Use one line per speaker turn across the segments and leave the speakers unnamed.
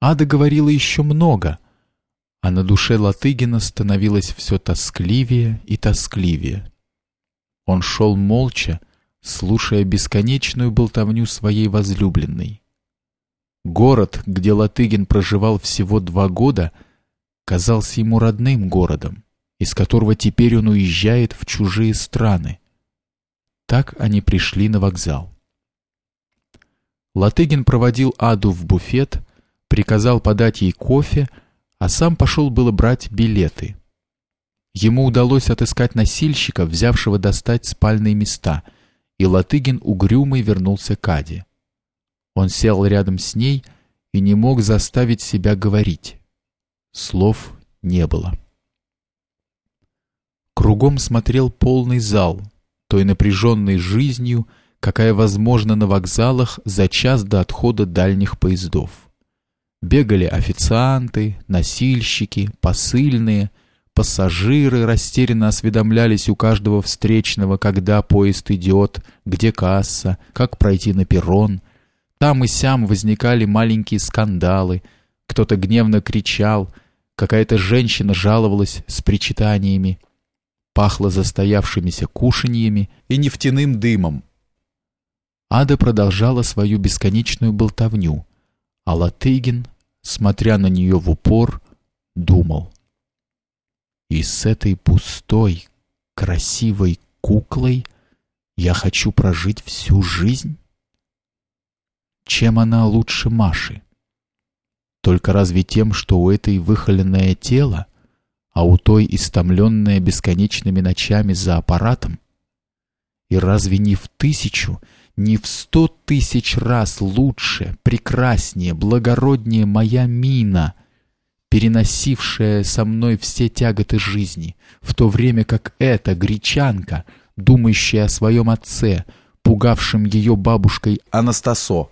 Ада говорила еще много, а на душе Латыгина становилось все тоскливее и тоскливее. Он шел молча, слушая бесконечную болтовню своей возлюбленной. Город, где Латыгин проживал всего два года, казался ему родным городом, из которого теперь он уезжает в чужие страны. Так они пришли на вокзал. Латыгин проводил Аду в буфет, приказал подать ей кофе, а сам пошел было брать билеты. Ему удалось отыскать носильщика, взявшего достать спальные места, и Латыгин угрюмый вернулся к Аде. Он сел рядом с ней и не мог заставить себя говорить. Слов не было. Кругом смотрел полный зал, той напряженной жизнью, какая возможна на вокзалах за час до отхода дальних поездов. Бегали официанты, носильщики, посыльные, пассажиры растерянно осведомлялись у каждого встречного, когда поезд идет, где касса, как пройти на перрон. Там и сям возникали маленькие скандалы, кто-то гневно кричал, какая-то женщина жаловалась с причитаниями. Пахло застоявшимися кушаньями и нефтяным дымом. Ада продолжала свою бесконечную болтовню, а Латыгин, смотря на нее в упор, думал. И с этой пустой, красивой куклой я хочу прожить всю жизнь? Чем она лучше Маши? Только разве тем, что у этой выхоленное тело, а у той истомленное бесконечными ночами за аппаратом? И разве не в тысячу, не в сто тысяч раз лучше, прекраснее, благороднее моя мина, переносившая со мной все тяготы жизни, в то время как эта гречанка, думающая о своем отце, пугавшем ее бабушкой Анастасо.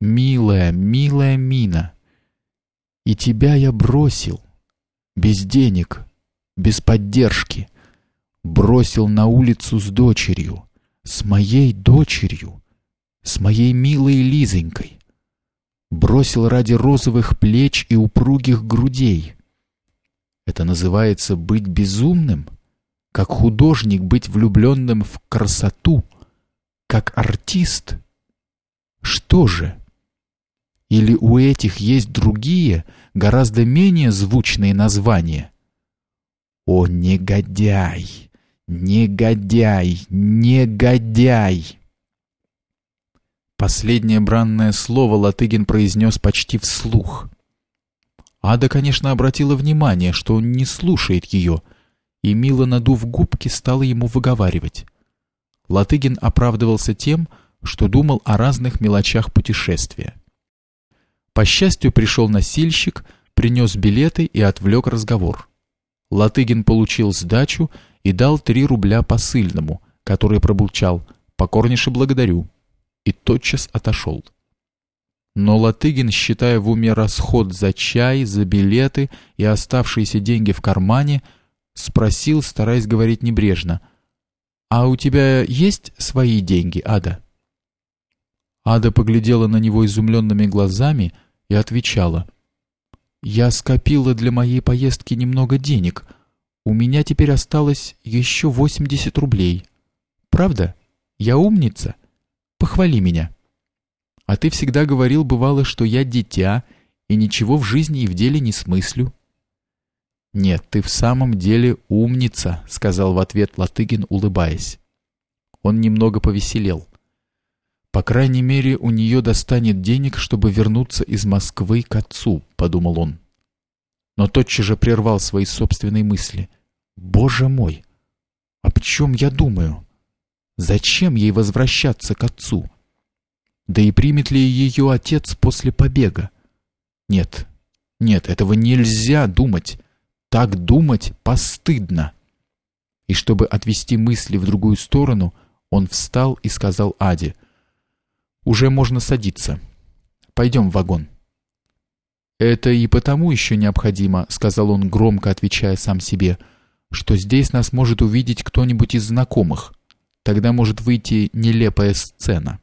Милая, милая мина, и тебя я бросил, без денег, без поддержки, бросил на улицу с дочерью, с моей дочерью, с моей милой Лизонькой. Бросил ради розовых плеч и упругих грудей. Это называется быть безумным, как художник быть влюбленным в красоту, как артист. Что же? Или у этих есть другие, гораздо менее звучные названия? О, негодяй! Негодяй, негодяй. Последнее бранное слово Латыгин произнес почти вслух. Ада, конечно, обратила внимание, что он не слушает ее, и мило надув губки, стала ему выговаривать. Латыгин оправдывался тем, что думал о разных мелочах путешествия. По счастью, пришел носильщик, принес билеты и отвлек разговор. Латыгин получил сдачу и дал три рубля посыльному, который пробурчал «покорнейше благодарю» и тотчас отошел. Но Латыгин, считая в уме расход за чай, за билеты и оставшиеся деньги в кармане, спросил, стараясь говорить небрежно, «А у тебя есть свои деньги, Ада?» Ада поглядела на него изумленными глазами и отвечала, «Я скопила для моей поездки немного денег, у меня теперь осталось еще 80 рублей. Правда? Я умница? Похвали меня. А ты всегда говорил, бывало, что я дитя и ничего в жизни и в деле не смыслю. Нет, ты в самом деле умница, сказал в ответ Латыгин, улыбаясь. Он немного повеселел. По крайней мере, у нее достанет денег, чтобы вернуться из Москвы к отцу, подумал он. Но тотчас же прервал свои собственные мысли. Боже мой! Об чем я думаю? Зачем ей возвращаться к отцу? Да и примет ли ее отец после побега? Нет, нет, этого нельзя думать. Так думать постыдно. И чтобы отвести мысли в другую сторону, он встал и сказал Аде, «Уже можно садиться. Пойдем в вагон». «Это и потому еще необходимо», — сказал он, громко отвечая сам себе, — что здесь нас может увидеть кто-нибудь из знакомых. Тогда может выйти нелепая сцена.